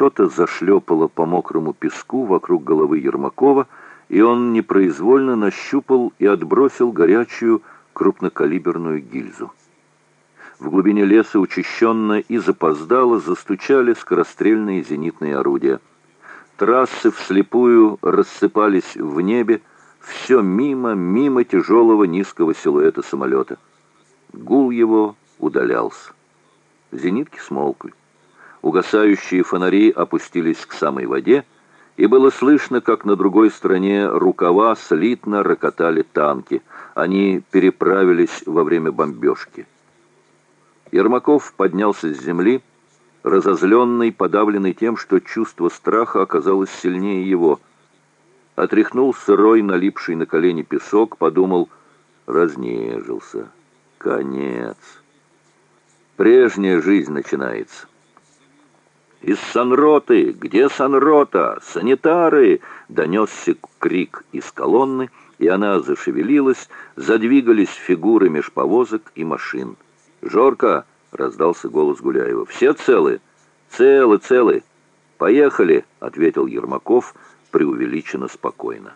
Что-то зашлепало по мокрому песку вокруг головы Ермакова, и он непроизвольно нащупал и отбросил горячую крупнокалиберную гильзу. В глубине леса учащенно и запоздало застучали скорострельные зенитные орудия. Трассы вслепую рассыпались в небе, все мимо, мимо тяжелого низкого силуэта самолета. Гул его удалялся. Зенитки смолкли. Угасающие фонари опустились к самой воде, и было слышно, как на другой стороне рукава слитно рокотали танки. Они переправились во время бомбежки. Ермаков поднялся с земли, разозленный, подавленный тем, что чувство страха оказалось сильнее его. Отряхнул сырой, налипший на колени песок, подумал, разнежился. Конец. Прежняя жизнь начинается. «Из санроты! Где санрота? Санитары!» Донесся крик из колонны, и она зашевелилась, задвигались фигуры меж повозок и машин. «Жорка!» — раздался голос Гуляева. «Все целы?» «Целы, целы!» «Поехали!» — ответил Ермаков преувеличенно спокойно.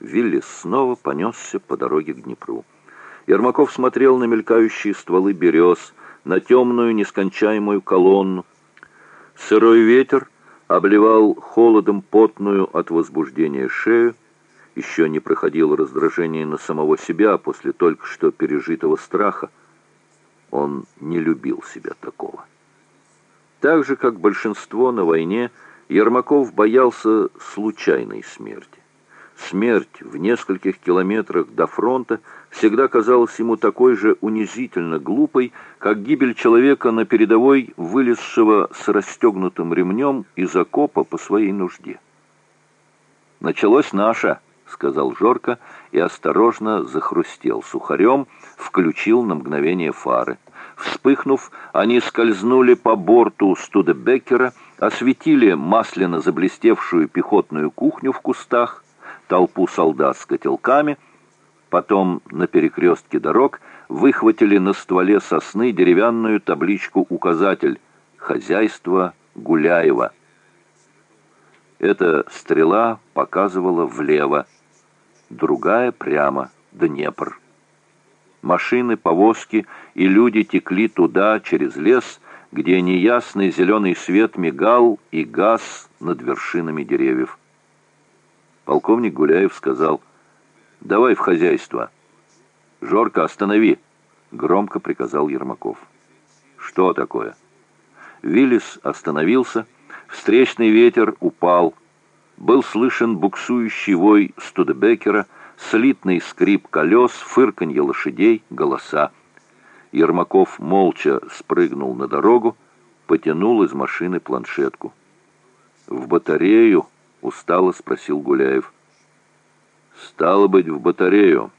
Виллис снова понесся по дороге к Днепру. Ермаков смотрел на мелькающие стволы берез, на темную нескончаемую колонну, Сырой ветер обливал холодом потную от возбуждения шею, еще не проходило раздражение на самого себя после только что пережитого страха. Он не любил себя такого. Так же, как большинство на войне, Ермаков боялся случайной смерти. Смерть в нескольких километрах до фронта всегда казалась ему такой же унизительно глупой, как гибель человека на передовой, вылезшего с расстегнутым ремнем из окопа по своей нужде. «Началось наше», — сказал Жорко и осторожно захрустел сухарем, включил на мгновение фары. Вспыхнув, они скользнули по борту Студебеккера, осветили масляно заблестевшую пехотную кухню в кустах, толпу солдат с котелками, потом на перекрестке дорог выхватили на стволе сосны деревянную табличку-указатель «Хозяйство Гуляева». Эта стрела показывала влево, другая прямо, Днепр. Машины, повозки и люди текли туда, через лес, где неясный зеленый свет мигал и газ над вершинами деревьев. Полковник Гуляев сказал, «Давай в хозяйство». «Жорка, останови!» — громко приказал Ермаков. «Что такое?» Виллис остановился, встречный ветер упал. Был слышен буксующий вой Студебекера, слитный скрип колес, фырканье лошадей, голоса. Ермаков молча спрыгнул на дорогу, потянул из машины планшетку. «В батарею!» Устало спросил Гуляев. Стало быть, в батарею.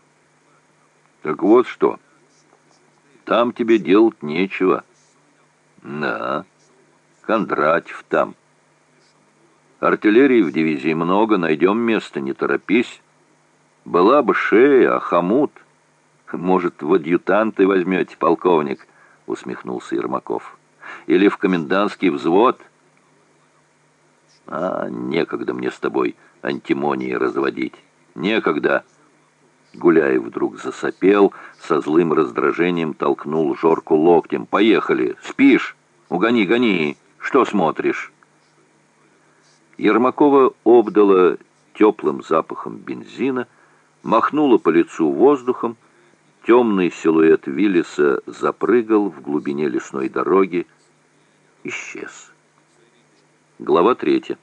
Так вот что. Там тебе делать нечего. Да, Кондратьев там. Артиллерии в дивизии много, найдем место, не торопись. Была бы шея, а хомут. Может, в адъютанты возьмете, полковник, усмехнулся Ермаков. Или в комендантский взвод — а, некогда мне с тобой антимонии разводить. Некогда. Гуляев вдруг засопел, со злым раздражением толкнул Жорку локтем. «Поехали! Спишь? Угони, гони! Что смотришь?» Ермакова обдала теплым запахом бензина, махнула по лицу воздухом, темный силуэт Виллиса запрыгал в глубине лесной дороги, исчез. Глава третья.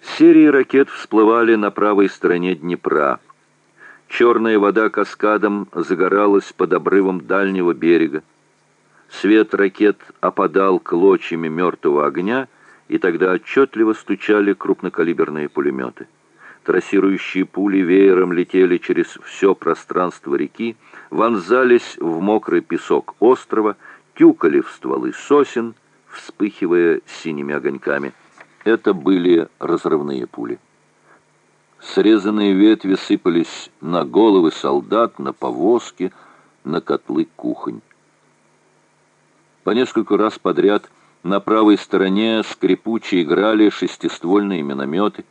Серии ракет всплывали на правой стороне Днепра. Черная вода каскадом загоралась под обрывом дальнего берега. Свет ракет опадал клочьями мертвого огня, и тогда отчетливо стучали крупнокалиберные пулеметы. Трассирующие пули веером летели через все пространство реки, вонзались в мокрый песок острова, тюкали в стволы сосен — вспыхивая синими огоньками. Это были разрывные пули. Срезанные ветви сыпались на головы солдат, на повозки, на котлы кухонь. По несколько раз подряд На правой стороне скрипуче играли шестиствольные минометы.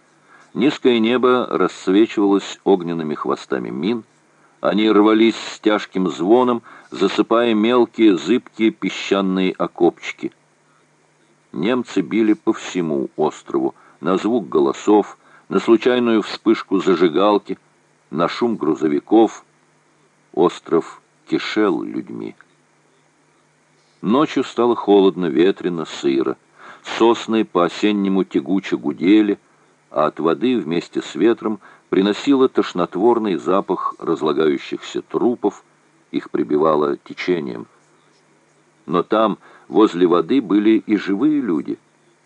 Низкое небо рассвечивалось огненными хвостами мин. Они рвались с тяжким звоном, засыпая мелкие зыбкие песчаные окопчики. Немцы били по всему острову, на звук голосов, на случайную вспышку зажигалки, на шум грузовиков. Остров кишел людьми. Ночью стало холодно, ветрено, сыро. Сосны по-осеннему тягуче гудели, а от воды вместе с ветром приносило тошнотворный запах разлагающихся трупов, их прибивало течением. Но там, возле воды, были и живые люди.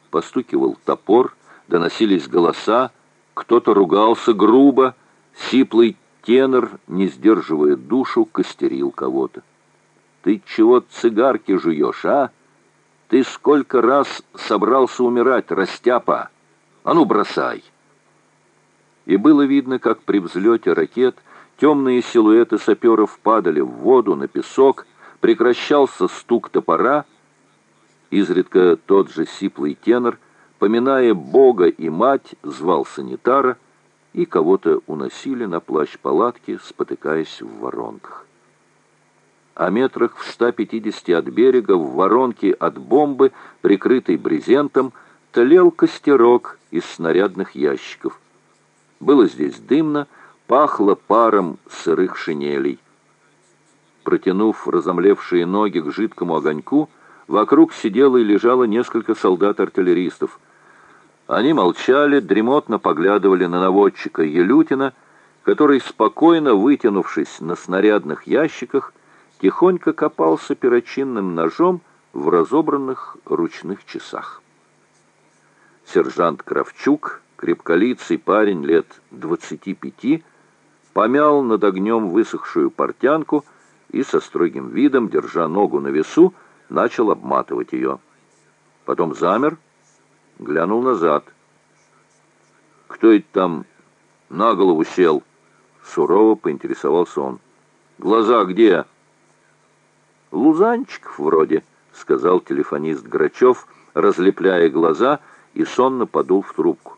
Постукивал топор, доносились голоса, кто-то ругался грубо, сиплый тенор, не сдерживая душу, костерил кого-то. Ты чего цигарки жуешь, а? Ты сколько раз собрался умирать, растяпа? А ну, бросай!» И было видно, как при взлете ракет темные силуэты саперов падали в воду, на песок, прекращался стук топора, изредка тот же сиплый тенор, поминая Бога и мать, звал санитара, и кого-то уносили на плащ палатки, спотыкаясь в воронках а метрах в 150 от берега, в воронке от бомбы, прикрытой брезентом, тлел костерок из снарядных ящиков. Было здесь дымно, пахло паром сырых шинелей. Протянув разомлевшие ноги к жидкому огоньку, вокруг сидело и лежало несколько солдат-артиллеристов. Они молчали, дремотно поглядывали на наводчика Елютина, который, спокойно вытянувшись на снарядных ящиках, тихонько копался перочинным ножом в разобранных ручных часах. Сержант Кравчук, крепколицый парень лет двадцати пяти, помял над огнем высохшую портянку и со строгим видом, держа ногу на весу, начал обматывать ее. Потом замер, глянул назад. «Кто это там на голову сел?» Сурово поинтересовался он. «Глаза где?» «Лузанчиков вроде», — сказал телефонист Грачев, разлепляя глаза и сонно подул в трубку.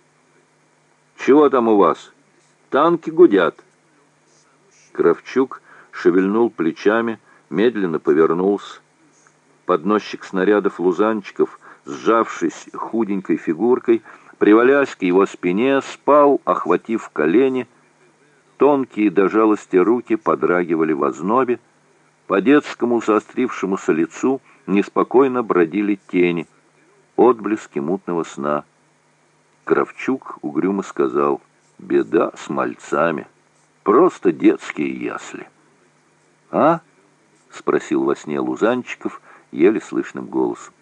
«Чего там у вас? Танки гудят». Кравчук шевельнул плечами, медленно повернулся. Подносчик снарядов лузанчиков, сжавшись худенькой фигуркой, привалясь к его спине, спал, охватив колени. Тонкие до жалости руки подрагивали в ознобе, по детскому заострившемуся лицу неспокойно бродили тени, отблески мутного сна. Кравчук угрюмо сказал, «Беда с мальцами, просто детские ясли». «А?» — спросил во сне Лузанчиков еле слышным голосом.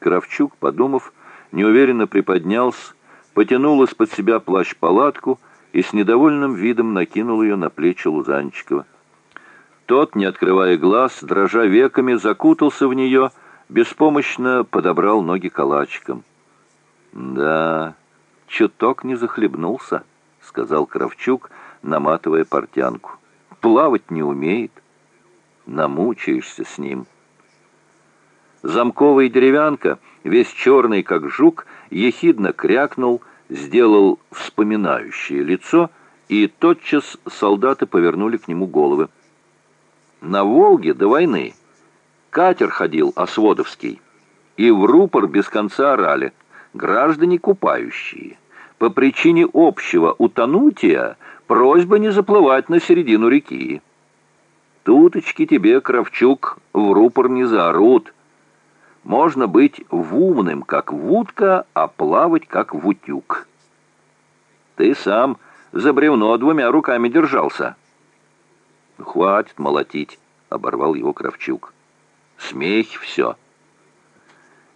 Кравчук, подумав, неуверенно приподнялся, потянул из-под себя плащ-палатку и с недовольным видом накинул ее на плечи Лузанчикова. Тот, не открывая глаз, дрожа веками, закутался в нее, беспомощно подобрал ноги калачиком. «Да, чуток не захлебнулся», — сказал Кравчук, наматывая портянку. «Плавать не умеет. Намучаешься с ним». Замковый деревянка, весь черный, как жук, ехидно крякнул, сделал вспоминающее лицо, и тотчас солдаты повернули к нему головы. На Волге до войны катер ходил Осводовский, и в рупор без конца орали «Граждане купающие, по причине общего утонутия просьба не заплывать на середину реки». Туточки тебе, Кравчук, в рупор не заорут. Можно быть вумным, как вудка, а плавать, как вутюк. Ты сам за бревно двумя руками держался». «Хватит молотить», — оборвал его Кравчук. «Смех все».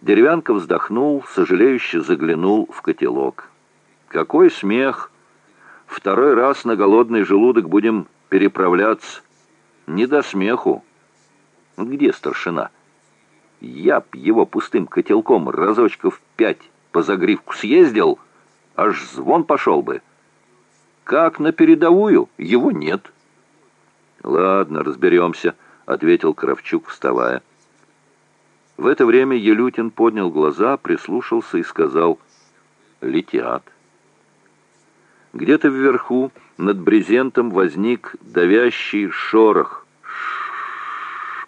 Деревянка вздохнул, сожалеюще заглянул в котелок. «Какой смех! Второй раз на голодный желудок будем переправляться. Не до смеху. Где старшина? Я б его пустым котелком разочков пять по загривку съездил, аж звон пошел бы. Как на передовую, его нет». «Ладно, разберемся», — ответил Кравчук, вставая. В это время Елютин поднял глаза, прислушался и сказал «Летят». Где-то вверху над брезентом возник давящий шорох,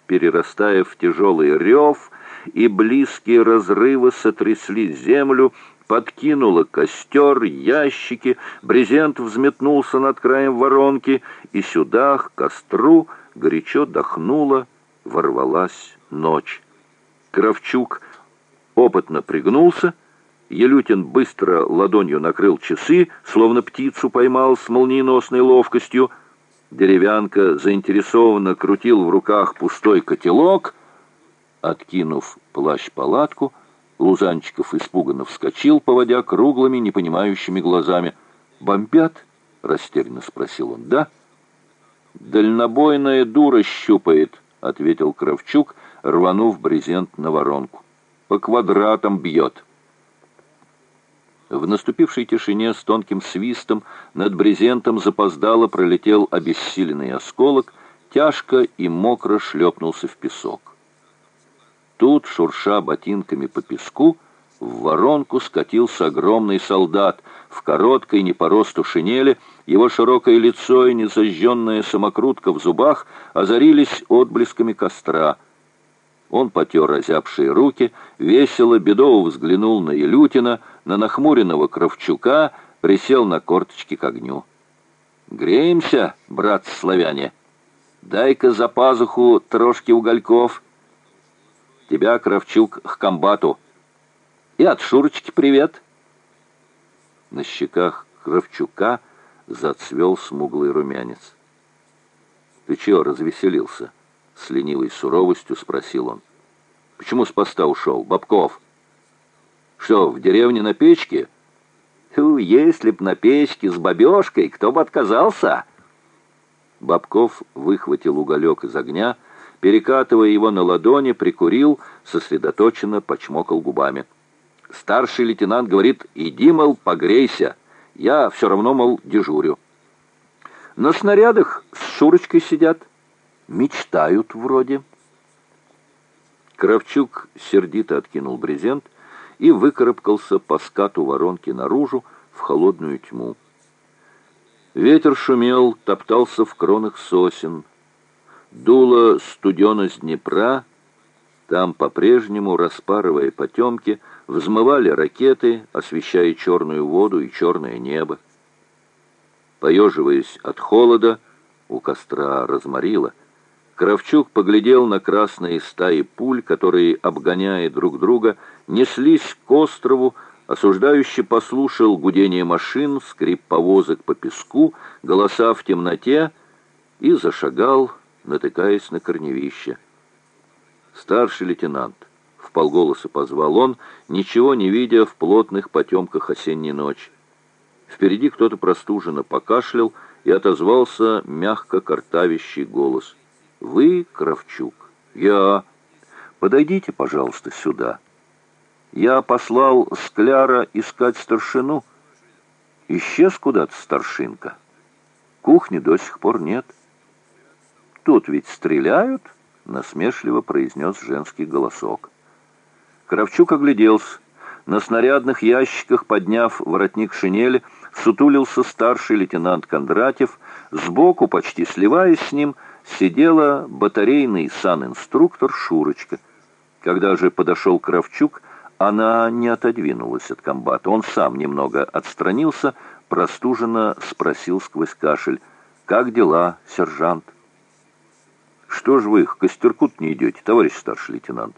перерастая в тяжелый рев, и близкие разрывы сотрясли землю, подкинуло костер, ящики, брезент взметнулся над краем воронки, и сюда, к костру, горячо дохнула, ворвалась ночь. Кравчук опытно пригнулся, Елютин быстро ладонью накрыл часы, словно птицу поймал с молниеносной ловкостью. Деревянка заинтересованно крутил в руках пустой котелок. Откинув плащ-палатку, Лузанчиков испуганно вскочил, поводя круглыми, непонимающими глазами. «Бомбят?» — растерянно спросил он. «Да?» «Дальнобойная дура щупает», — ответил Кравчук, рванув брезент на воронку. «По квадратам бьет». В наступившей тишине с тонким свистом над брезентом запоздало пролетел обессиленный осколок, тяжко и мокро шлепнулся в песок. Тут, шурша ботинками по песку, в воронку скатился огромный солдат в короткой не по росту шинели, его широкое лицо и незажженная самокрутка в зубах озарились отблесками костра. Он потер озябшие руки, весело, бедово взглянул на Елютина, на нахмуренного Кравчука, присел на корточки к огню. «Греемся, брат-славяне! Дай-ка за пазуху трошки угольков!» Тебя, Кравчук, к комбату. И от Шурочки привет. На щеках Кравчука зацвел смуглый румянец. «Ты чего развеселился?» С ленивой суровостью спросил он. «Почему с поста ушел, Бабков?» «Что, в деревне на печке?» «Фу, если б на печке с бабешкой, кто бы отказался?» Бабков выхватил уголек из огня, перекатывая его на ладони, прикурил, сосредоточенно почмокал губами. Старший лейтенант говорит, иди, мол, погрейся. Я все равно, мол, дежурю. На снарядах с Шурочкой сидят. Мечтают вроде. Кравчук сердито откинул брезент и выкарабкался по скату воронки наружу в холодную тьму. Ветер шумел, топтался в кронах сосен, Дуло студеность Днепра, там по-прежнему, распарывая потемки, взмывали ракеты, освещая черную воду и черное небо. Поеживаясь от холода, у костра разморило. Кравчук поглядел на красные стаи пуль, которые, обгоняя друг друга, неслись к острову, осуждающе послушал гудение машин, скрип повозок по песку, голоса в темноте и зашагал натыкаясь на корневище. «Старший лейтенант», — в полголоса позвал он, ничего не видя в плотных потемках осенней ночи. Впереди кто-то простуженно покашлял и отозвался мягко картавящий голос. «Вы, Кравчук?» «Я...» «Подойдите, пожалуйста, сюда». «Я послал Скляра искать старшину». «Исчез куда-то старшинка. Кухни до сих пор нет». «Тут ведь стреляют?» — насмешливо произнес женский голосок. Кравчук огляделся. На снарядных ящиках, подняв воротник шинели, сутулился старший лейтенант Кондратьев. Сбоку, почти сливаясь с ним, сидела батарейный санинструктор Шурочка. Когда же подошел Кравчук, она не отодвинулась от комбата. Он сам немного отстранился, простуженно спросил сквозь кашель. «Как дела, сержант?» Что ж вы к костерку не идете, товарищ старший лейтенант?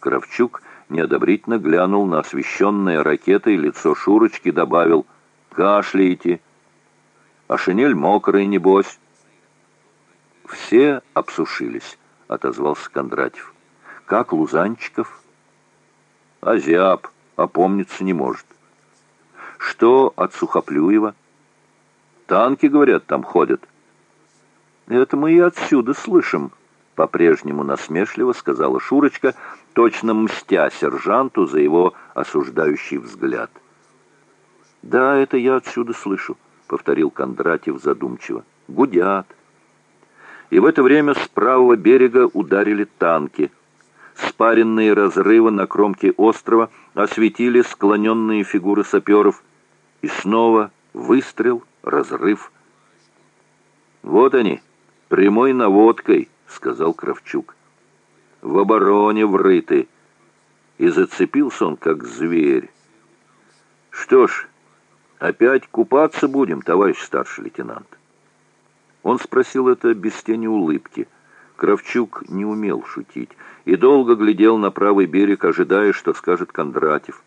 Кравчук неодобрительно глянул на освещенное ракетой лицо Шурочки, добавил «Кашляете, а шинель мокрая, небось». «Все обсушились», — отозвался Кондратьев. «Как Лузанчиков?» «Азиап, опомниться не может». «Что от Сухоплюева?» «Танки, говорят, там ходят». «Это мы и отсюда слышим», — по-прежнему насмешливо сказала Шурочка, точно мстя сержанту за его осуждающий взгляд. «Да, это я отсюда слышу», — повторил Кондратьев задумчиво. «Гудят». И в это время с правого берега ударили танки. Спаренные разрывы на кромке острова осветили склоненные фигуры саперов. И снова выстрел, разрыв. «Вот они, прямой наводкой», — сказал Кравчук. «В обороне врыты». И зацепился он, как зверь. «Что ж, опять купаться будем, товарищ старший лейтенант?» Он спросил это без тени улыбки. Кравчук не умел шутить и долго глядел на правый берег, ожидая, что скажет Кондратьев.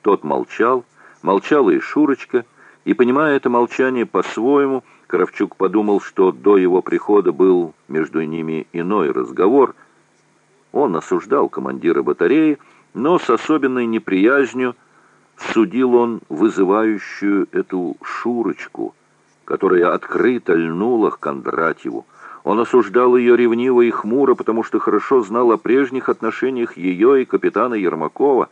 Тот молчал, молчала и Шурочка, и, понимая это молчание по-своему, Кравчук подумал, что до его прихода был между ними иной разговор. Он осуждал командира батареи, но с особенной неприязнью судил он вызывающую эту Шурочку, которая открыто льнула к Кондратьеву. Он осуждал ее ревниво и хмуро, потому что хорошо знал о прежних отношениях ее и капитана Ермакова.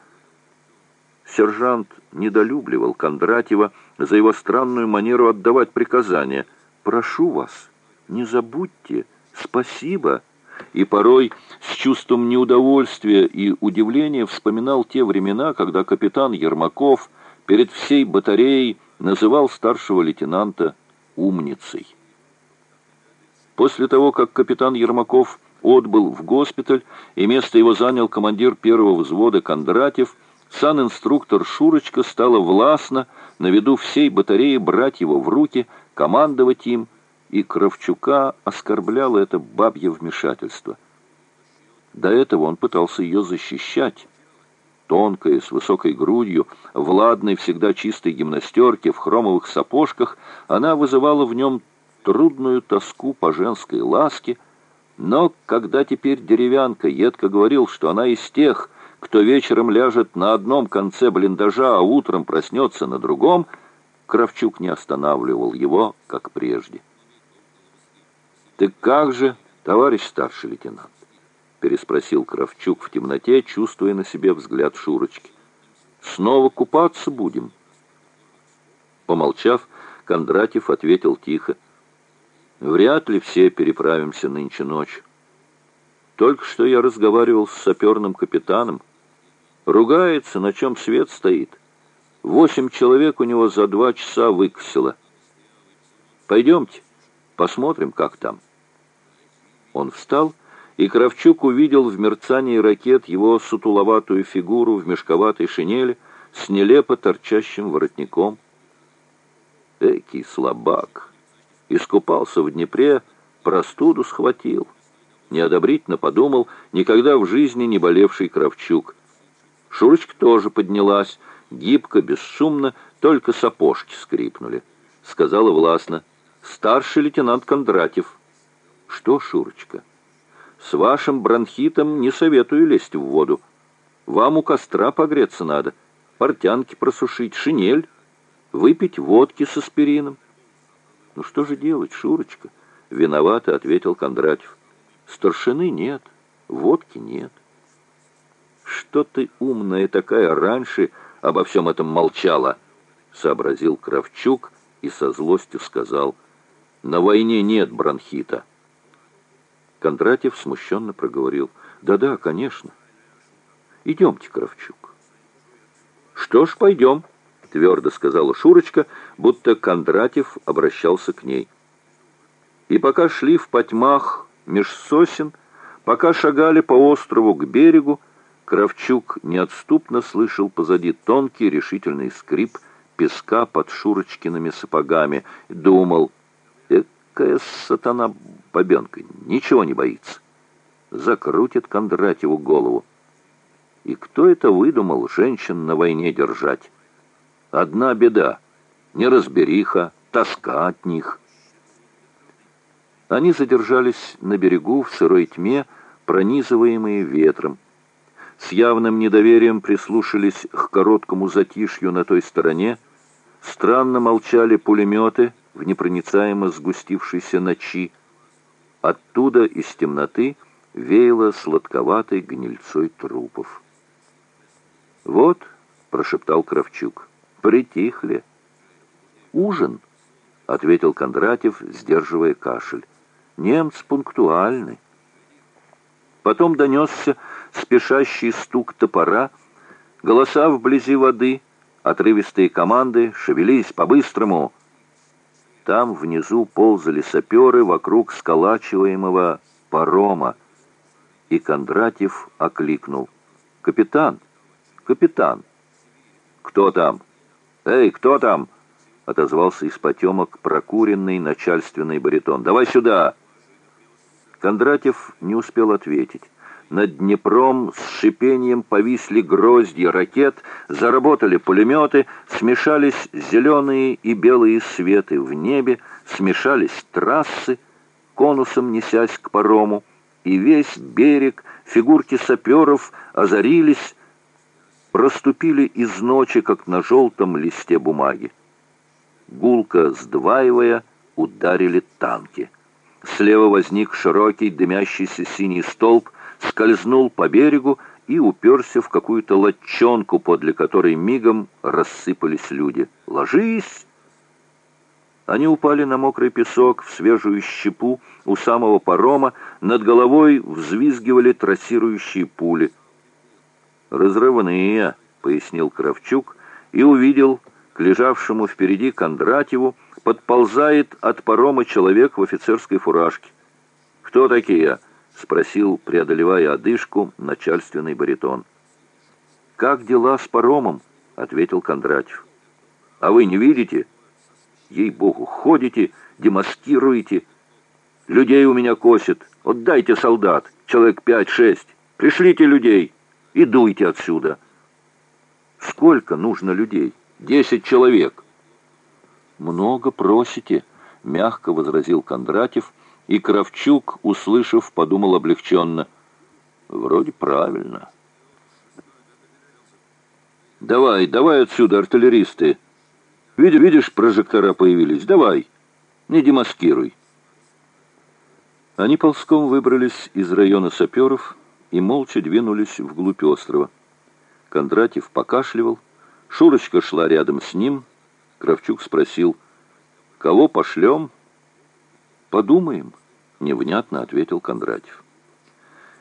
Сержант недолюбливал Кондратьева за его странную манеру отдавать приказания. «Прошу вас, не забудьте, спасибо!» И порой с чувством неудовольствия и удивления вспоминал те времена, когда капитан Ермаков перед всей батареей называл старшего лейтенанта умницей. После того, как капитан Ермаков отбыл в госпиталь, и место его занял командир первого взвода Кондратьев, сан-инструктор Шурочка стала властно на виду всей батареи брать его в руки, командовать им, и Кравчука оскорбляло это бабье вмешательство. До этого он пытался ее защищать. Тонкая, с высокой грудью, в ладной, всегда чистой гимнастерке, в хромовых сапожках, она вызывала в нем трудную тоску по женской ласке, но когда теперь деревянка едко говорил, что она из тех, кто вечером ляжет на одном конце блиндажа, а утром проснется на другом, Кравчук не останавливал его, как прежде. «Ты как же, товарищ старший лейтенант?» переспросил Кравчук в темноте, чувствуя на себе взгляд Шурочки. «Снова купаться будем?» Помолчав, Кондратьев ответил тихо. Вряд ли все переправимся нынче ночью. Только что я разговаривал с саперным капитаном. Ругается, на чем свет стоит. Восемь человек у него за два часа выкосило. Пойдемте, посмотрим, как там. Он встал, и Кравчук увидел в мерцании ракет его сутуловатую фигуру в мешковатой шинели с нелепо торчащим воротником. Экий слабак! Искупался в Днепре, простуду схватил. Неодобрительно подумал, никогда в жизни не болевший Кравчук. Шурочка тоже поднялась, гибко, бесшумно, только сапожки скрипнули. Сказала властно, старший лейтенант Кондратьев. Что, Шурочка, с вашим бронхитом не советую лезть в воду. Вам у костра погреться надо, портянки просушить, шинель, выпить водки с аспирином. «Ну что же делать, Шурочка?» — виновато ответил Кондратьев. «Старшины нет, водки нет». «Что ты умная такая раньше обо всем этом молчала?» — сообразил Кравчук и со злостью сказал. «На войне нет бронхита». Кондратьев смущенно проговорил. «Да-да, конечно. Идемте, Кравчук». «Что ж, пойдем» твердо сказала Шурочка, будто Кондратьев обращался к ней. И пока шли в потьмах меж сосен, пока шагали по острову к берегу, Кравчук неотступно слышал позади тонкий решительный скрип песка под Шурочкиными сапогами. Думал, экая сатана бабенка, ничего не боится. Закрутит Кондратьеву голову. И кто это выдумал женщин на войне держать? Одна беда — неразбериха, тоска от них. Они задержались на берегу в сырой тьме, пронизываемые ветром. С явным недоверием прислушались к короткому затишью на той стороне. Странно молчали пулеметы в непроницаемо сгустившейся ночи. Оттуда из темноты веяло сладковатой гнильцой трупов. «Вот», — прошептал Кравчук, — притихли. «Ужин», — ответил Кондратьев, сдерживая кашель. «Немцы пунктуальны». Потом донесся спешащий стук топора, голоса вблизи воды, отрывистые команды «Шевелись по-быстрому!» Там внизу ползали саперы вокруг сколачиваемого парома, и Кондратьев окликнул. «Капитан! Капитан!» «Кто там? Эй, кто там?» — отозвался из потемок прокуренный начальственный баритон. «Давай сюда!» Кондратьев не успел ответить. Над Днепром с шипением повисли грозди ракет, заработали пулеметы, смешались зеленые и белые светы в небе, смешались трассы, конусом несясь к парому, и весь берег, фигурки саперов озарились, проступили из ночи, как на желтом листе бумаги. Гулко сдваивая, ударили танки. Слева возник широкий дымящийся синий столб, скользнул по берегу и уперся в какую-то лодчонку, подле которой мигом рассыпались люди. «Ложись!» Они упали на мокрый песок, в свежую щепу, у самого парома, над головой взвизгивали трассирующие пули. «Разрывные», — пояснил Кравчук, и увидел к лежавшему впереди Кондратьеву, подползает от парома человек в офицерской фуражке. «Кто такие?» — спросил, преодолевая одышку, начальственный баритон. «Как дела с паромом?» — ответил Кондратьев. «А вы не видите? Ей-богу, ходите, демаскируете. Людей у меня косят. Вот дайте солдат, человек пять-шесть. Пришлите людей и дуйте отсюда». «Сколько нужно людей?» «Десять человек». «Много просите», — мягко возразил Кондратьев, и Кравчук, услышав, подумал облегченно. «Вроде правильно». «Давай, давай отсюда, артиллеристы! Видишь, видишь, прожектора появились. Давай, не демаскируй». Они ползком выбрались из района саперов и молча двинулись вглубь острова. Кондратьев покашливал, Шурочка шла рядом с ним, Кравчук спросил, «Кого пошлем?» «Подумаем», — невнятно ответил Кондратьев.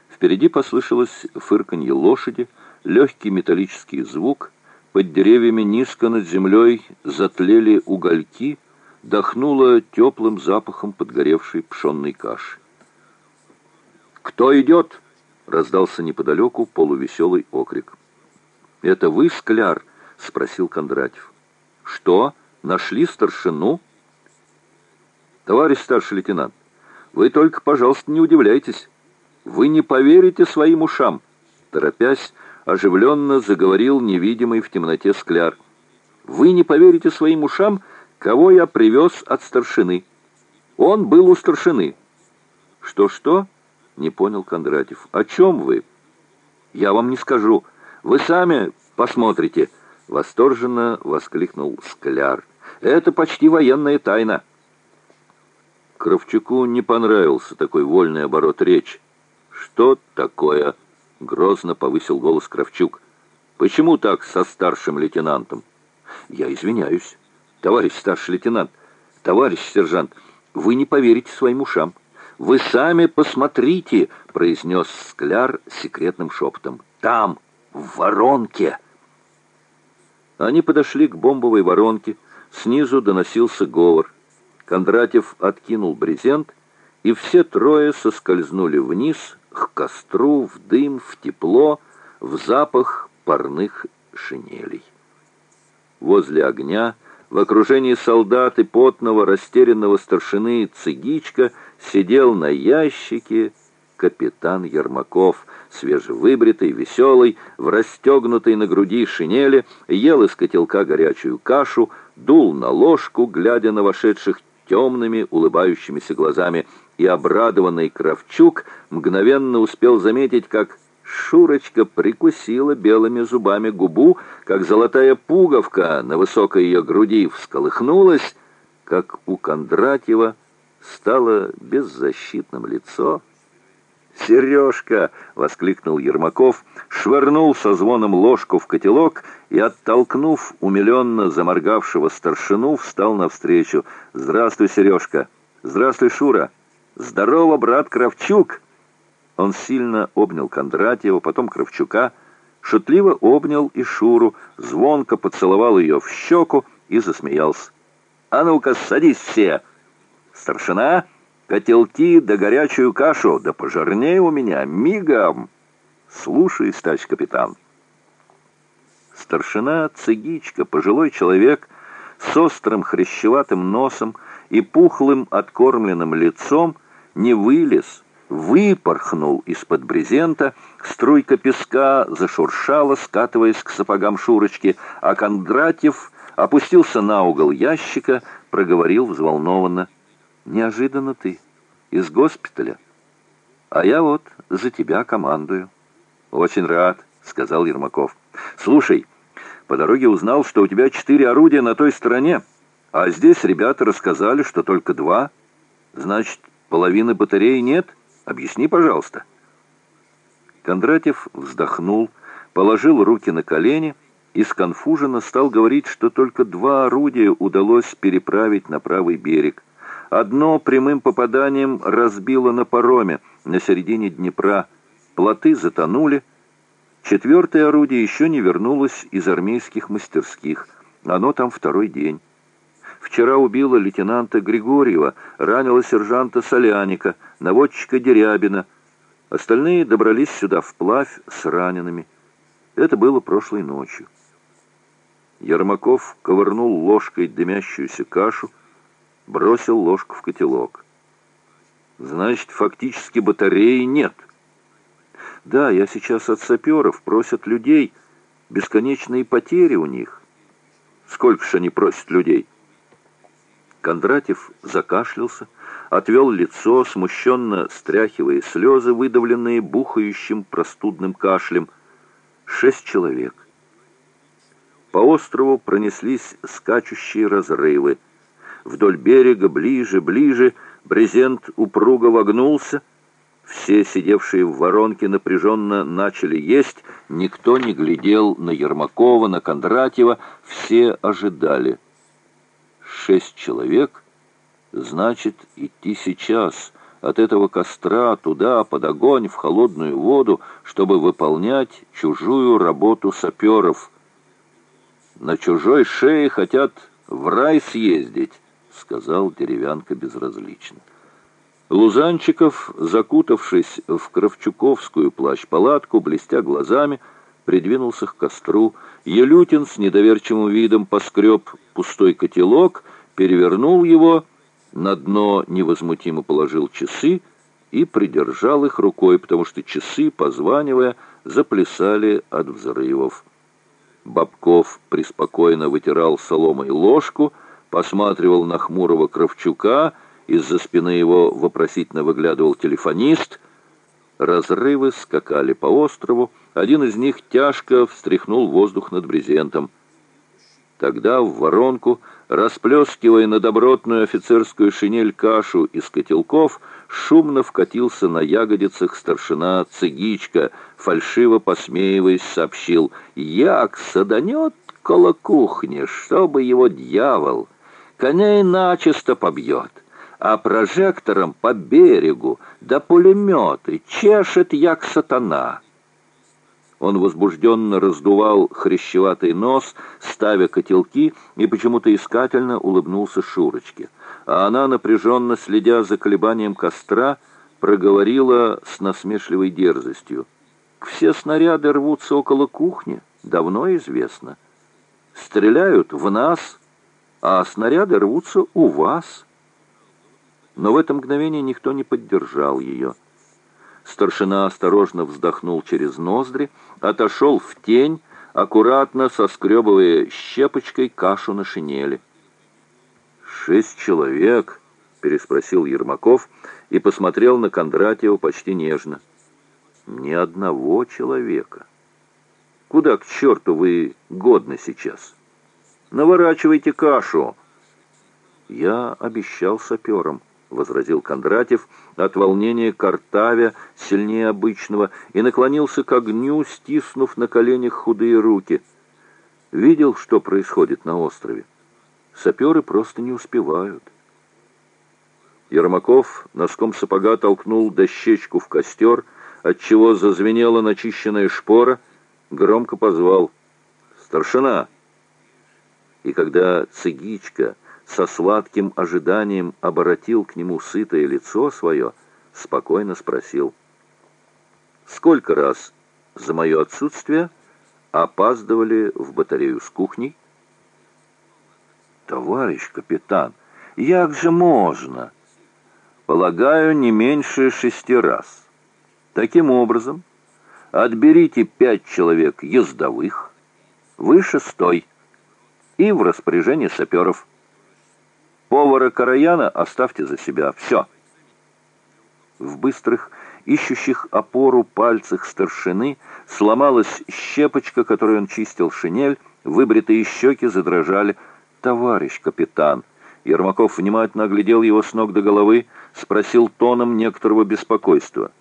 Впереди послышалось фырканье лошади, легкий металлический звук, под деревьями низко над землей затлели угольки, дохнуло теплым запахом подгоревшей пшенной каши. «Кто идет?» — раздался неподалеку полувеселый окрик. «Это вы, Скляр?» — спросил Кондратьев. «Что? Нашли старшину?» «Товарищ старший лейтенант, вы только, пожалуйста, не удивляйтесь. Вы не поверите своим ушам!» Торопясь, оживленно заговорил невидимый в темноте скляр. «Вы не поверите своим ушам, кого я привез от старшины. Он был у старшины». «Что-что?» — не понял Кондратьев. «О чем вы?» «Я вам не скажу. Вы сами посмотрите». Восторженно воскликнул Скляр. «Это почти военная тайна». Кравчуку не понравился такой вольный оборот речи. «Что такое?» — грозно повысил голос Кравчук. «Почему так со старшим лейтенантом?» «Я извиняюсь. Товарищ старший лейтенант, товарищ сержант, вы не поверите своим ушам. Вы сами посмотрите!» — произнес Скляр секретным шепотом. «Там, в воронке!» Они подошли к бомбовой воронке. Снизу доносился говор. Кондратьев откинул брезент, и все трое соскользнули вниз, к костру, в дым, в тепло, в запах парных шинелей. Возле огня, в окружении солдат и потного, растерянного старшины Цыгичка сидел на ящике капитан Ермаков, свежевыбритый, веселый, в расстегнутой на груди шинели, ел из котелка горячую кашу, дул на ложку, глядя на вошедших темными, улыбающимися глазами, и обрадованный Кравчук мгновенно успел заметить, как Шурочка прикусила белыми зубами губу, как золотая пуговка на высокой ее груди всколыхнулась, как у Кондратьева стало беззащитным лицо, «Сережка!» — воскликнул Ермаков, швырнул со звоном ложку в котелок и, оттолкнув умиленно заморгавшего старшину, встал навстречу. «Здравствуй, Сережка!» «Здравствуй, Шура!» «Здорово, брат Кравчук!» Он сильно обнял Кондратьева, потом Кравчука, шутливо обнял и Шуру, звонко поцеловал ее в щеку и засмеялся. «А ну-ка, садись все! Старшина, котелки да горячую кашу, да пожирнее у меня, мигом!» «Слушай, стач капитан!» Старшина, цыгичка, пожилой человек с острым хрящеватым носом и пухлым откормленным лицом не вылез, выпорхнул из-под брезента, струйка песка зашуршала, скатываясь к сапогам Шурочки, а Кондратьев опустился на угол ящика, проговорил взволнованно. «Неожиданно ты, из госпиталя, а я вот за тебя командую». «Очень рад», — сказал Ермаков. «Слушай, по дороге узнал, что у тебя четыре орудия на той стороне, а здесь ребята рассказали, что только два. Значит, половины батареи нет? Объясни, пожалуйста». Кондратьев вздохнул, положил руки на колени и сконфуженно стал говорить, что только два орудия удалось переправить на правый берег. Одно прямым попаданием разбило на пароме на середине Днепра, плоты затонули. Четвертое орудие еще не вернулось из армейских мастерских. Оно там второй день. Вчера убило лейтенанта Григорьева, ранило сержанта Соляника, наводчика Дерябина. Остальные добрались сюда вплавь с ранеными. Это было прошлой ночью. Ермаков ковырнул ложкой дымящуюся кашу, бросил ложку в котелок. «Значит, фактически батареи нет». Да, я сейчас от саперов, просят людей, бесконечные потери у них. Сколько же они просят людей? Кондратьев закашлялся, отвел лицо, смущенно стряхивая слезы, выдавленные бухающим простудным кашлем. Шесть человек. По острову пронеслись скачущие разрывы. Вдоль берега, ближе, ближе, брезент упруго вогнулся, все, сидевшие в воронке, напряженно начали есть. Никто не глядел на Ермакова, на Кондратьева. Все ожидали. Шесть человек? Значит, идти сейчас от этого костра туда, под огонь, в холодную воду, чтобы выполнять чужую работу саперов. На чужой шее хотят в рай съездить, сказал деревянка безразлично. Лузанчиков, закутавшись в кравчуковскую плащ-палатку, блестя глазами, придвинулся к костру. Елютин с недоверчивым видом поскреб пустой котелок, перевернул его, на дно невозмутимо положил часы и придержал их рукой, потому что часы, позванивая, заплясали от взрывов. Бабков преспокойно вытирал соломой ложку, посматривал на хмурого Кравчука — из-за спины его вопросительно выглядывал телефонист. Разрывы скакали по острову. Один из них тяжко встряхнул воздух над брезентом. Тогда в воронку, расплескивая на добротную офицерскую шинель кашу из котелков, шумно вкатился на ягодицах старшина Цыгичка, фальшиво посмеиваясь, сообщил «Як саданет коло кухни, чтобы его дьявол, коней начисто побьет» а прожектором по берегу, да пулеметы, чешет, як сатана. Он возбужденно раздувал хрящеватый нос, ставя котелки, и почему-то искательно улыбнулся Шурочке. А она, напряженно следя за колебанием костра, проговорила с насмешливой дерзостью. «Все снаряды рвутся около кухни, давно известно. Стреляют в нас, а снаряды рвутся у вас». Но в это мгновение никто не поддержал ее. Старшина осторожно вздохнул через ноздри, отошел в тень, аккуратно соскребывая щепочкой кашу на шинели. «Шесть человек?» — переспросил Ермаков и посмотрел на Кондратьева почти нежно. «Ни одного человека. Куда к черту вы годны сейчас? Наворачивайте кашу!» Я обещал саперам. — возразил Кондратьев, от волнения картавя сильнее обычного, и наклонился к огню, стиснув на коленях худые руки. Видел, что происходит на острове. Саперы просто не успевают. Ермаков носком сапога толкнул дощечку в костер, отчего зазвенела начищенная шпора, громко позвал «Старшина!» И когда цигичка со сладким ожиданием оборотил к нему сытое лицо свое, спокойно спросил «Сколько раз за мое отсутствие опаздывали в батарею с кухней?» «Товарищ капитан, як же можно?» «Полагаю, не меньше шести раз. Таким образом, отберите пять человек ездовых, вы шестой, и в распоряжение саперов. Повара Караяна оставьте за себя. Все». В быстрых, ищущих опору пальцах старшины сломалась щепочка, которой он чистил шинель, выбритые щеки задрожали, «Товарищ капитан!» Ермаков внимательно оглядел его с ног до головы, спросил тоном некоторого беспокойства.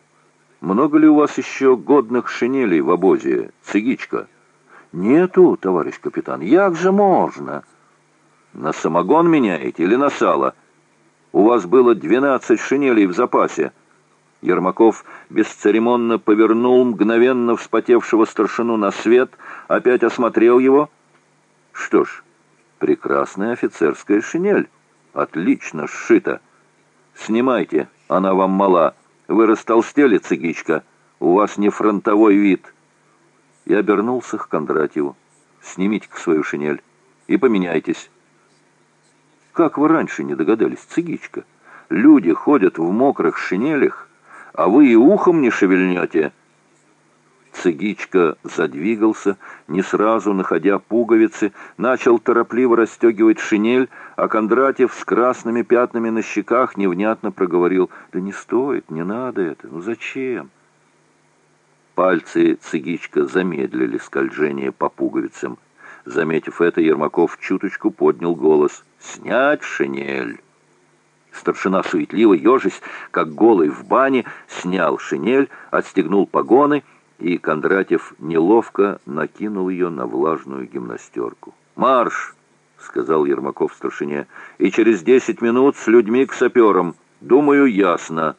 «Много ли у вас еще годных шинелей в обозе, цигичка?» «Нету, товарищ капитан, як же можно?» «На самогон меняете или на сало? У вас было двенадцать шинелей в запасе». Ермаков бесцеремонно повернул мгновенно вспотевшего старшину на свет, опять осмотрел его. «Что ж, Прекрасная офицерская шинель. Отлично сшита. Снимайте, она вам мала. Вы растолстели, цыгичка. У вас не фронтовой вид. Я обернулся к Кондратьеву. Снимите-ка свою шинель и поменяйтесь. Как вы раньше не догадались, цыгичка? Люди ходят в мокрых шинелях, а вы и ухом не шевельнете. Цыгичка задвигался, не сразу находя пуговицы, начал торопливо расстегивать шинель, а Кондратьев с красными пятнами на щеках невнятно проговорил «Да не стоит, не надо это, ну зачем?» Пальцы Цыгичка замедлили скольжение по пуговицам. Заметив это, Ермаков чуточку поднял голос «Снять шинель!» Старшина суетливо, ежась, как голый в бане, снял шинель, отстегнул погоны — и Кондратьев неловко накинул ее на влажную гимнастерку. «Марш!» — сказал Ермаков старшине. «И через десять минут с людьми к саперам. Думаю, ясно».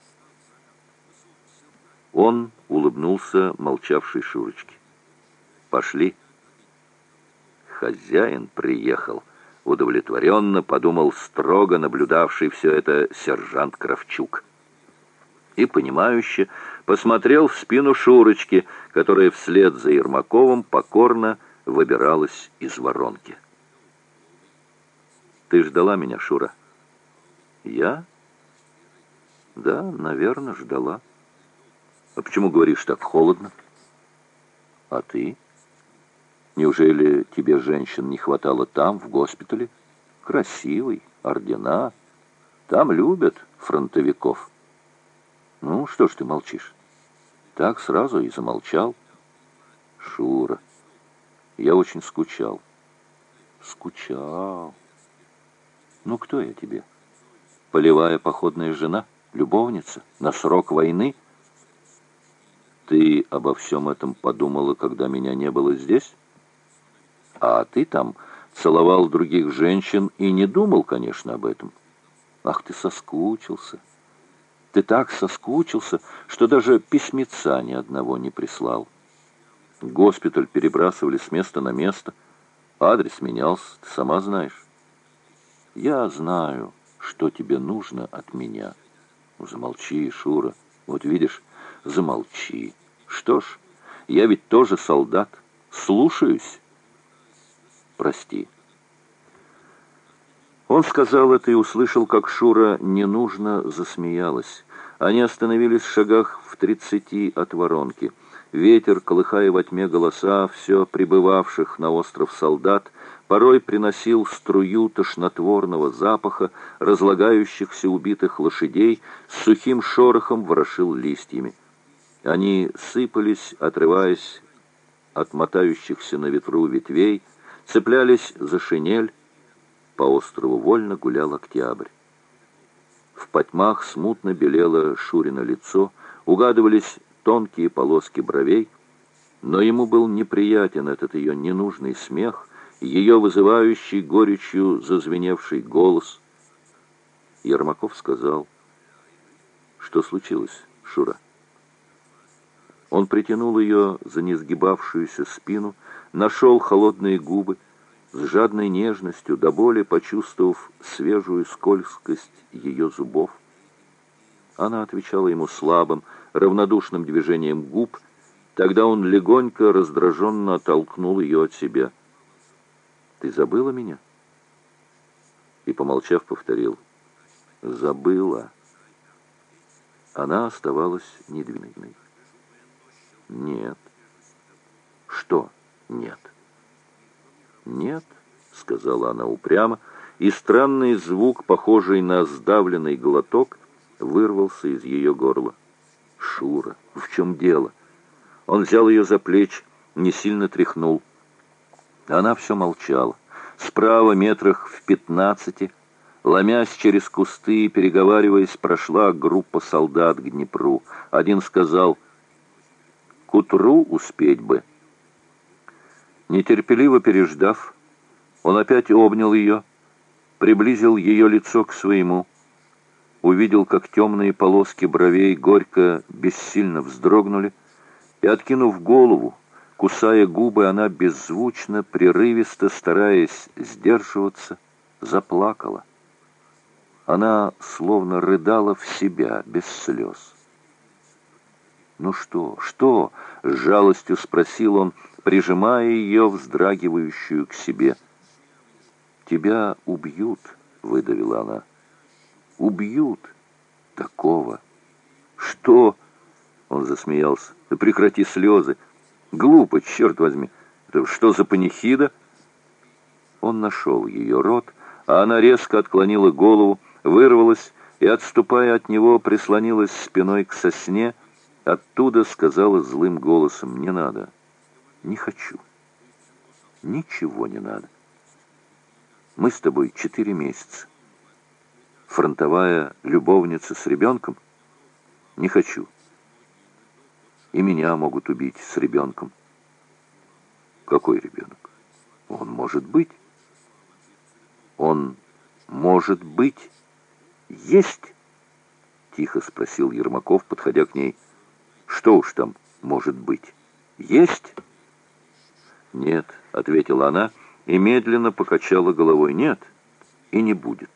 Он улыбнулся молчавшей Шурочке. «Пошли». Хозяин приехал. Удовлетворенно подумал строго наблюдавший все это сержант Кравчук и, понимающе, посмотрел в спину Шурочки, которая вслед за Ермаковым покорно выбиралась из воронки. «Ты ждала меня, Шура?» «Я?» «Да, наверное, ждала». «А почему говоришь так холодно?» «А ты?» «Неужели тебе женщин не хватало там, в госпитале? Красивый, ордена. Там любят фронтовиков». «Ну, что ж ты молчишь?» Так сразу и замолчал. «Шура, я очень скучал». «Скучал. Ну, кто я тебе? Полевая походная жена? Любовница? На срок войны?» «Ты обо всем этом подумала, когда меня не было здесь?» «А ты там...» целовал других женщин и не думал, конечно, об этом. Ах, ты соскучился. Ты так соскучился, что даже письмеца ни одного не прислал. Госпиталь перебрасывали с места на место. Адрес менялся, ты сама знаешь. Я знаю, что тебе нужно от меня. Замолчи, Шура. Вот видишь, замолчи. Что ж, я ведь тоже солдат. Слушаюсь. Прости. Он сказал это и услышал, как Шура ненужно засмеялась. Они остановились в шагах в тридцати от воронки. Ветер, колыхая во тьме голоса все прибывавших на остров солдат, порой приносил струю тошнотворного запаха разлагающихся убитых лошадей, с сухим шорохом ворошил листьями. Они сыпались, отрываясь от мотающихся на ветру ветвей, цеплялись за шинель, по острову вольно гулял октябрь. В потьмах смутно белело Шурина лицо, угадывались тонкие полоски бровей, но ему был неприятен этот ее ненужный смех, ее вызывающий горечью зазвеневший голос. Ермаков сказал, что случилось, Шура? Он притянул ее за несгибавшуюся спину, нашел холодные губы, с жадной нежностью, до боли почувствовав свежую скользкость ее зубов. Она отвечала ему слабым, равнодушным движением губ, тогда он легонько, раздраженно оттолкнул ее от себя. «Ты забыла меня?» И, помолчав, повторил. «Забыла». Она оставалась недвижной. «Нет». «Что нет?» «Нет», — сказала она упрямо, и странный звук, похожий на сдавленный глоток, вырвался из ее горла. «Шура, в чем дело?» Он взял ее за плечи, не сильно тряхнул. Она все молчала. Справа, метрах в пятнадцати, ломясь через кусты и переговариваясь, прошла группа солдат к Днепру. Один сказал, «К утру успеть бы». Нетерпеливо переждав, он опять обнял ее, приблизил ее лицо к своему, увидел, как темные полоски бровей горько, бессильно вздрогнули, и, откинув голову, кусая губы, она беззвучно, прерывисто, стараясь сдерживаться, заплакала. Она словно рыдала в себя, без слез. «Ну что, что?» — с жалостью спросил он, прижимая ее, вздрагивающую к себе. «Тебя убьют», — выдавила она. «Убьют такого». «Что?» — он засмеялся. «Да прекрати слезы. Глупо, черт возьми. Это что за панихида?» Он нашел ее рот, а она резко отклонила голову, вырвалась и, отступая от него, прислонилась спиной к сосне, Оттуда сказала злым голосом, «Не надо, не хочу, ничего не надо. Мы с тобой четыре месяца. Фронтовая любовница с ребенком? Не хочу. И меня могут убить с ребенком. Какой ребенок? Он может быть. Он может быть. Есть? Тихо спросил Ермаков, подходя к ней. Что уж там может быть? Есть? Нет, ответила она и медленно покачала головой. Нет, и не будет.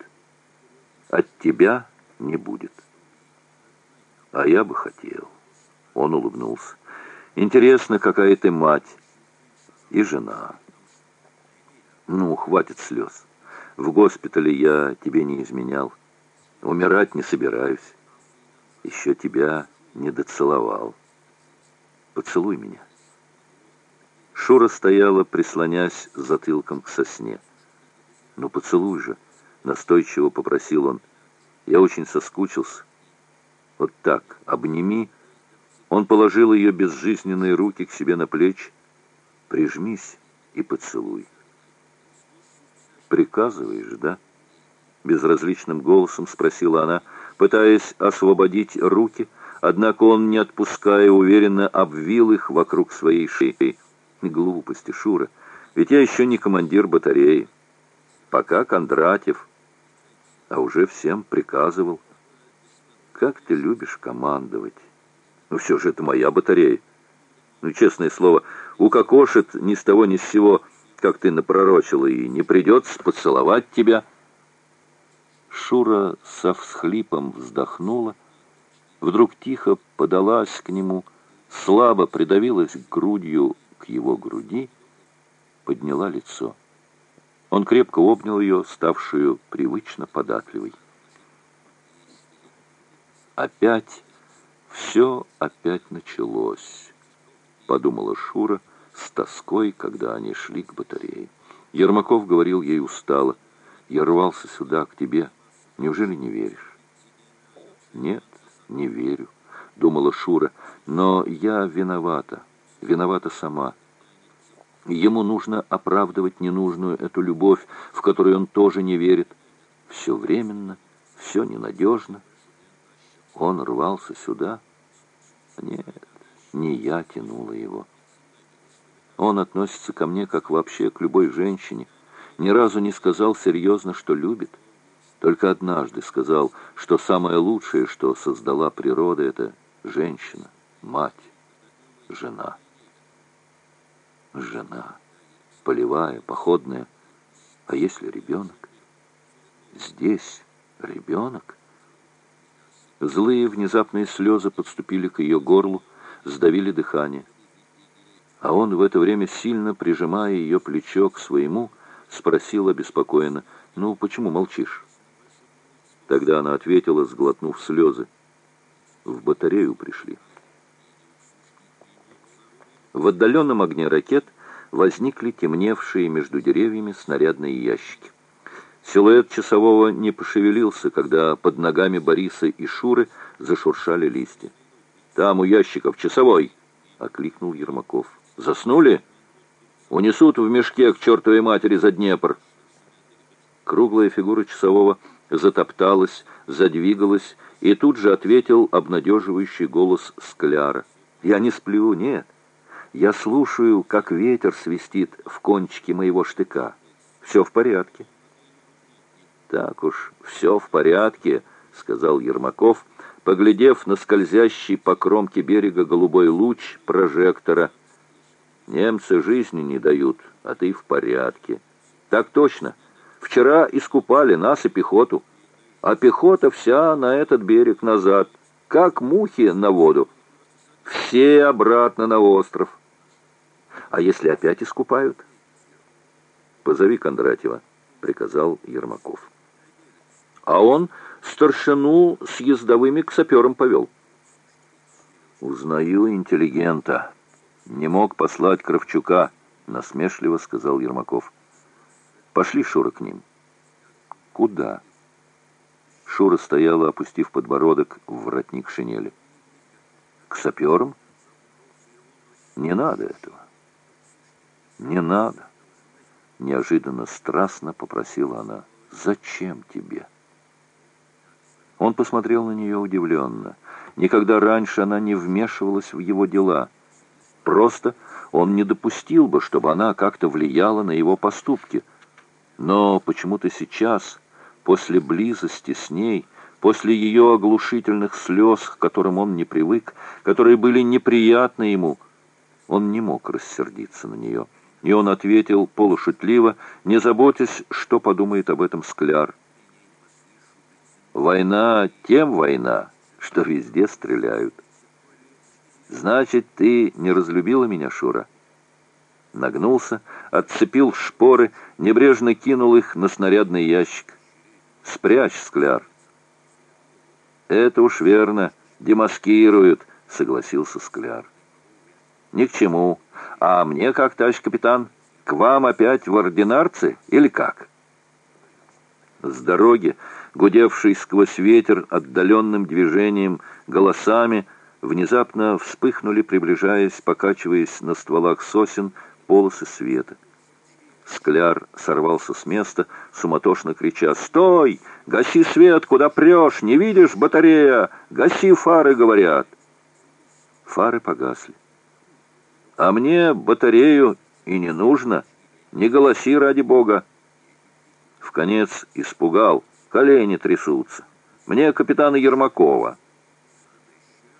От тебя не будет. А я бы хотел. Он улыбнулся. Интересно, какая ты мать и жена. Ну, хватит слез. В госпитале я тебе не изменял. Умирать не собираюсь. Еще тебя не доцеловал. Поцелуй меня. Шура стояла, прислонясь затылком к сосне. «Ну, поцелуй же!» — настойчиво попросил он. «Я очень соскучился. Вот так, обними». Он положил ее безжизненные руки к себе на плечи. «Прижмись и поцелуй». «Приказываешь, да?» Безразличным голосом спросила она, пытаясь освободить руки, — Однако он, не отпуская, уверенно обвил их вокруг своей шеи. Глупости, Шура, ведь я еще не командир батареи. Пока Кондратьев, а уже всем приказывал. Как ты любишь командовать. Ну все же это моя батарея. Ну, честное слово, укокошит ни с того ни с сего, как ты напророчила, и не придется поцеловать тебя. Шура со всхлипом вздохнула, вдруг тихо подалась к нему, слабо придавилась грудью к его груди, подняла лицо. Он крепко обнял ее, ставшую привычно податливой. Опять, все опять началось, подумала Шура с тоской, когда они шли к батарее. Ермаков говорил ей устало, я рвался сюда, к тебе, неужели не веришь? Нет, не верю, думала Шура, но я виновата, виновата сама. Ему нужно оправдывать ненужную эту любовь, в которую он тоже не верит. Все временно, все ненадежно. Он рвался сюда. Нет, не я тянула его. Он относится ко мне, как вообще к любой женщине. Ни разу не сказал серьезно, что любит. Только однажды сказал, что самое лучшее, что создала природа, это женщина, мать. жена. Жена. Полевая, походная. А если ребенок? Здесь ребенок? Злые внезапные слезы подступили к ее горлу, сдавили дыхание. А он в это время, сильно прижимая ее плечо к своему, спросил обеспокоенно, «Ну, почему молчишь?» Тогда она ответила, сглотнув слезы, «В батарею пришли». В отдаленном огне ракет возникли темневшие между деревьями снарядные ящики. Силуэт часового не пошевелился, когда под ногами Бориса и Шуры зашуршали листья. «Там у ящиков часовой!» — окликнул Ермаков. «Заснули? Унесут в мешке к чертовой матери за Днепр!» Круглая фигура часового затопталась, задвигалась, и тут же ответил обнадеживающий голос Скляра. «Я не сплю, нет. Я слушаю, как ветер свистит в кончике моего штыка. Все в порядке». «Так уж, все в порядке», — сказал Ермаков, поглядев на скользящий по кромке берега голубой луч прожектора. «Немцы жизни не дают, а ты в порядке». «Так точно. Вчера искупали нас и пехоту. А пехота вся на этот берег назад, как мухи на воду. Все обратно на остров». А если опять искупают? Позови Кондратьева, приказал Ермаков. А он старшину с ездовыми к саперам повел. Узнаю интеллигента. Не мог послать Кравчука, насмешливо сказал Ермаков. Пошли, Шура, к ним. Куда? Шура стояла, опустив подбородок в воротник шинели. К саперам? Не надо этого. «Не надо!» Неожиданно страстно попросила она. «Зачем тебе?» Он посмотрел на нее удивленно. Никогда раньше она не вмешивалась в его дела. Просто он не допустил бы, чтобы она как-то влияла на его поступки. Но почему-то сейчас, после близости с ней, после ее оглушительных слез, к которым он не привык, которые были неприятны ему, он не мог рассердиться на нее. И он ответил полушутливо, не заботясь, что подумает об этом Скляр. «Война тем война, что везде стреляют». «Значит, ты не разлюбила меня, Шура?» Нагнулся, отцепил шпоры, небрежно кинул их на снарядный ящик. «Спрячь, Скляр». «Это уж верно, демаскируют», — согласился Скляр. «Ни к чему. А мне как, товарищ капитан? К вам опять в ординарцы или как?» С дороги, гудевший сквозь ветер отдаленным движением, голосами, внезапно вспыхнули, приближаясь, покачиваясь на стволах сосен, полосы света. Скляр сорвался с места, суматошно крича «Стой! Гаси свет! Куда прешь? Не видишь, батарея? Гаси фары!» — говорят. Фары погасли. А мне батарею и не нужно. Не голоси ради бога. В конец испугал. Колени трясутся. Мне капитана Ермакова.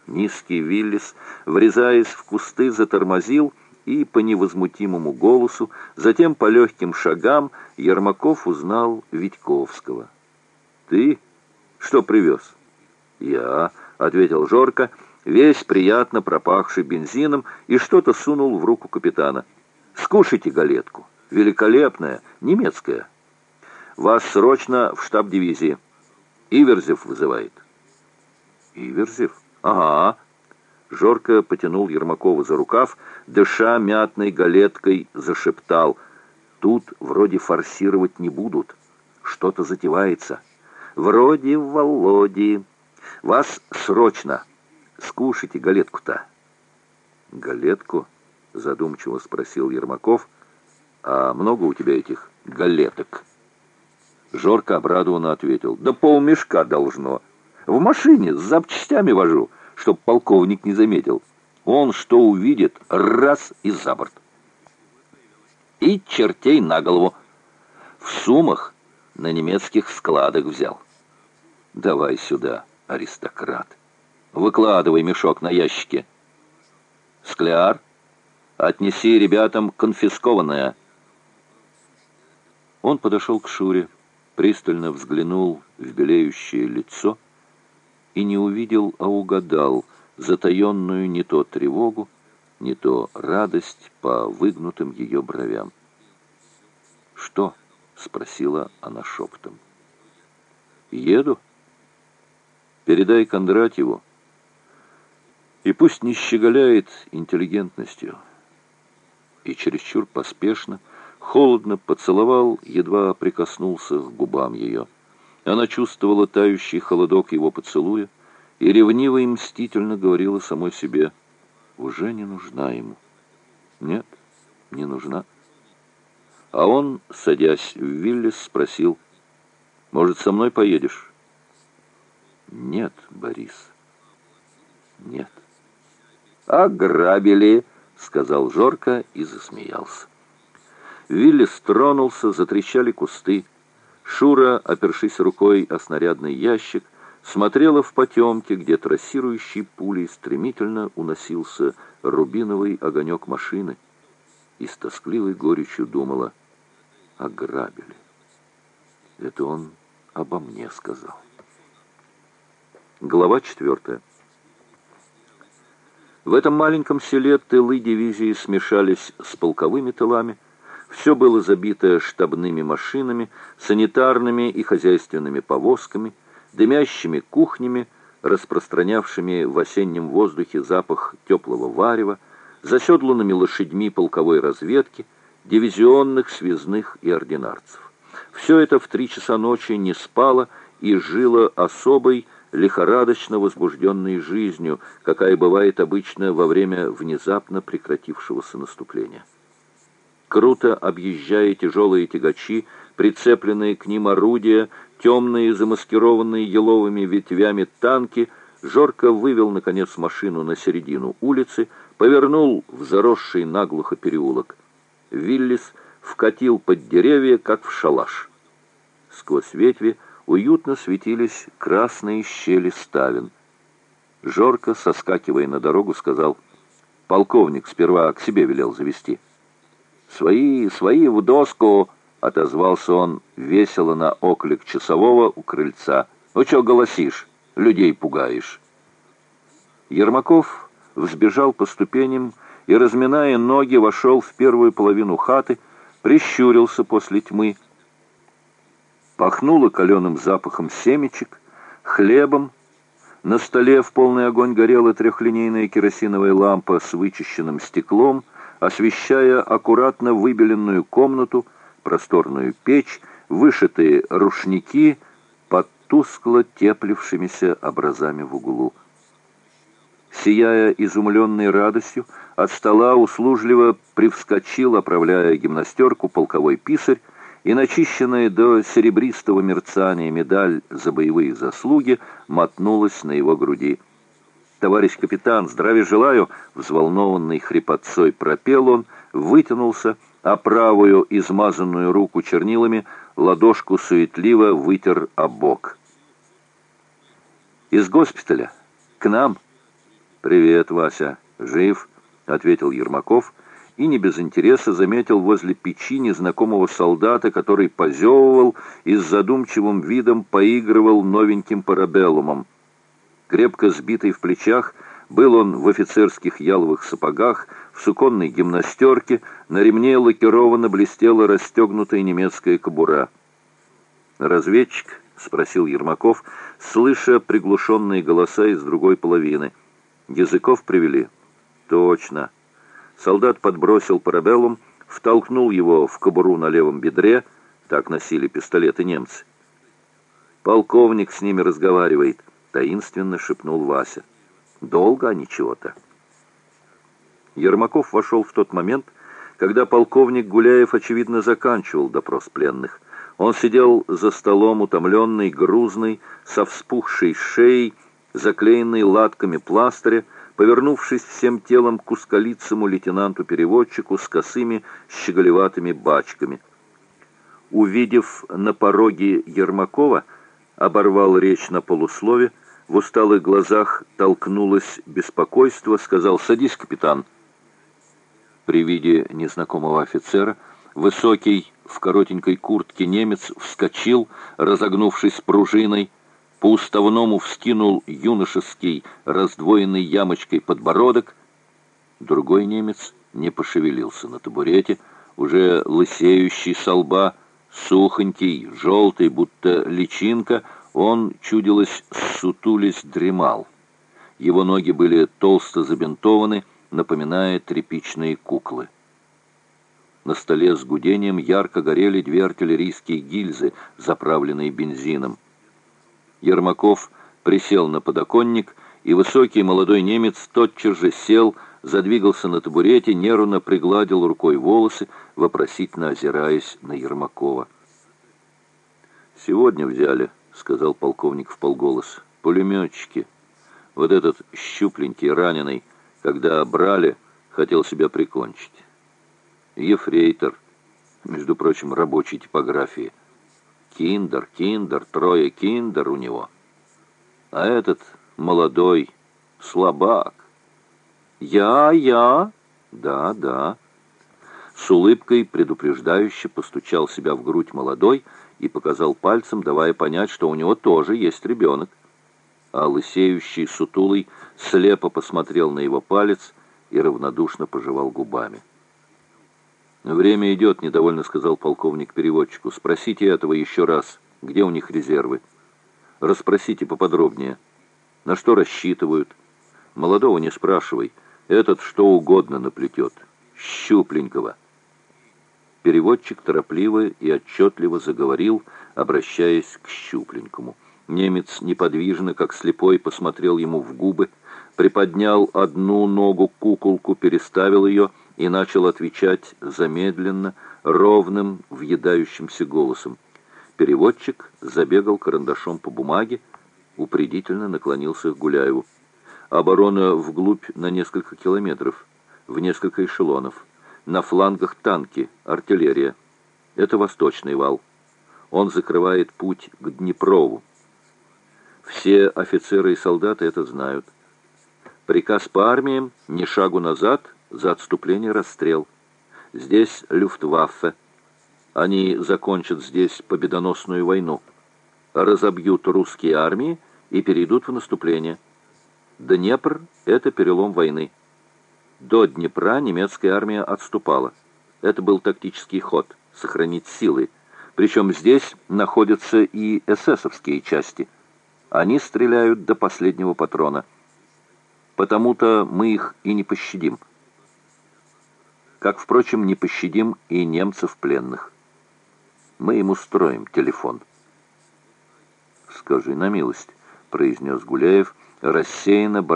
Низкий Виллис, врезаясь в кусты, затормозил, и по невозмутимому голосу, затем по легким шагам Ермаков узнал Витьковского. «Ты? Что привез?» «Я», — ответил Жорко, — весь приятно пропахший бензином, и что-то сунул в руку капитана. «Скушайте галетку. Великолепная, немецкая. Вас срочно в штаб дивизии. Иверзев вызывает». «Иверзев? Ага». Жорко потянул Ермакова за рукав, дыша мятной галеткой, зашептал. «Тут вроде форсировать не будут. Что-то затевается. Вроде Володи. Вас срочно!» Скушайте галетку-то». «Галетку?» — задумчиво спросил Ермаков. «А много у тебя этих галеток?» Жорко обрадованно ответил. «Да полмешка должно. В машине с запчастями вожу, чтоб полковник не заметил. Он что увидит, раз и за борт. И чертей на голову. В сумах на немецких складах взял. Давай сюда, аристократ». Выкладывай мешок на ящике. Скляр, отнеси ребятам конфискованное». Он подошел к Шуре, пристально взглянул в белеющее лицо и не увидел, а угадал затаенную не то тревогу, не то радость по выгнутым ее бровям. «Что?» — спросила она шепотом. «Еду. Передай Кондратьеву. И пусть не щеголяет интеллигентностью». И чересчур поспешно, холодно поцеловал, едва прикоснулся к губам ее. Она чувствовала тающий холодок его поцелуя и ревниво и мстительно говорила самой себе, «Уже не нужна ему». «Нет, не нужна». А он, садясь в Виллис, спросил, «Может, со мной поедешь?» «Нет, Борис, нет». «Ограбили», — сказал Жорко и засмеялся. Виллис тронулся, затрещали кусты. Шура, опершись рукой о снарядный ящик, смотрела в потемке, где трассирующей пулей стремительно уносился рубиновый огонек машины, и с тоскливой горечью думала — ограбили. Это он обо мне сказал. Глава четвертая. В этом маленьком селе тылы дивизии смешались с полковыми тылами. Все было забито штабными машинами, санитарными и хозяйственными повозками, дымящими кухнями, распространявшими в осеннем воздухе запах теплого варева, заседланными лошадьми полковой разведки – дивизионных, связных и ординарцев. Все это в три часа ночи не спало и жило особой, лихорадочно возбужденной жизнью, какая бывает обычно во время внезапно прекратившегося наступления. Круто объезжая тяжелые тягачи, прицепленные к ним орудия, темные, замаскированные еловыми ветвями танки, Жорко вывел, наконец, машину на середину улицы, повернул в заросший наглухо переулок. Виллис вкатил под деревья, как в шалаш. Сквозь ветви уютно светились красные щели ставен. Жорко, соскакивая на дорогу, сказал, «Полковник сперва к себе велел завести». «Свои, свои в доску!» — отозвался он весело на оклик часового у крыльца. «Ну что голосишь? Людей пугаешь!» Ермаков взбежал по ступеням, и, разминая ноги, вошел в первую половину хаты, прищурился после тьмы. Пахнуло каленым запахом семечек, хлебом. На столе в полный огонь горела трехлинейная керосиновая лампа с вычищенным стеклом, освещая аккуратно выбеленную комнату, просторную печь, вышитые рушники под тускло теплившимися образами в углу. Сияя изумленной радостью, от стола услужливо привскочил, оправляя гимнастерку, полковой писарь, и начищенная до серебристого мерцания медаль за боевые заслуги мотнулась на его груди. «Товарищ капитан, здравия желаю!» Взволнованный хрипотцой пропел он, вытянулся, а правую, измазанную руку чернилами, ладошку суетливо вытер об бок. «Из госпиталя? К нам?» «Привет, Вася. Жив?» — ответил Ермаков и не без интереса заметил возле печи незнакомого солдата, который позевывал и с задумчивым видом поигрывал новеньким парабеллумом. Крепко сбитый в плечах, был он в офицерских яловых сапогах, в суконной гимнастерке, на ремне лакированно блестела расстегнутая немецкая кобура. «Разведчик?» — спросил Ермаков, слыша приглушенные голоса из другой половины — Языков привели? Точно. Солдат подбросил парабеллум, втолкнул его в кобуру на левом бедре, так носили пистолеты немцы. Полковник с ними разговаривает, таинственно шепнул Вася. Долго они чего-то. Ермаков вошел в тот момент, когда полковник Гуляев, очевидно, заканчивал допрос пленных. Он сидел за столом, утомленный, грузный, со вспухшей шеей, заклеенный латками пластыря, повернувшись всем телом к ускалицому лейтенанту-переводчику с косыми щеголеватыми бачками. Увидев на пороге Ермакова, оборвал речь на полуслове, в усталых глазах толкнулось беспокойство, сказал «Садись, капитан». При виде незнакомого офицера высокий в коротенькой куртке немец вскочил, разогнувшись пружиной, по уставному вскинул юношеский, раздвоенный ямочкой подбородок. Другой немец не пошевелился на табурете, уже лысеющий со лба, сухонький, желтый, будто личинка, он, чудилось, сутулись, дремал. Его ноги были толсто забинтованы, напоминая тряпичные куклы. На столе с гудением ярко горели две артиллерийские гильзы, заправленные бензином. Ермаков присел на подоконник, и высокий молодой немец тотчас же сел, задвигался на табурете, нервно пригладил рукой волосы, вопросительно озираясь на Ермакова. «Сегодня взяли», — сказал полковник в полголос, — «пулеметчики. Вот этот щупленький, раненый, когда брали, хотел себя прикончить. Ефрейтор, между прочим, рабочей типографии». Киндер, киндер, трое киндер у него. А этот молодой слабак. Я, я, да, да. С улыбкой предупреждающе постучал себя в грудь молодой и показал пальцем, давая понять, что у него тоже есть ребенок. А лысеющий сутулый слепо посмотрел на его палец и равнодушно пожевал губами. «Время идет», — недовольно сказал полковник переводчику. «Спросите этого еще раз. Где у них резервы? Расспросите поподробнее. На что рассчитывают? Молодого не спрашивай. Этот что угодно наплетет. Щупленького». Переводчик торопливо и отчетливо заговорил, обращаясь к Щупленькому. Немец неподвижно, как слепой, посмотрел ему в губы, приподнял одну ногу куколку, переставил ее — и начал отвечать замедленно, ровным, въедающимся голосом. Переводчик забегал карандашом по бумаге, упредительно наклонился к Гуляеву. Оборона вглубь на несколько километров, в несколько эшелонов. На флангах танки, артиллерия. Это восточный вал. Он закрывает путь к Днепрову. Все офицеры и солдаты это знают. Приказ по армиям — ни шагу назад — за отступление расстрел. Здесь Люфтваффе. Они закончат здесь победоносную войну. Разобьют русские армии и перейдут в наступление. Днепр — это перелом войны. До Днепра немецкая армия отступала. Это был тактический ход — сохранить силы. Причем здесь находятся и эсэсовские части. Они стреляют до последнего патрона. Потому-то мы их и не пощадим как, впрочем, не пощадим и немцев пленных. Мы им устроим телефон. «Скажи на милость», — произнес Гуляев, рассеянно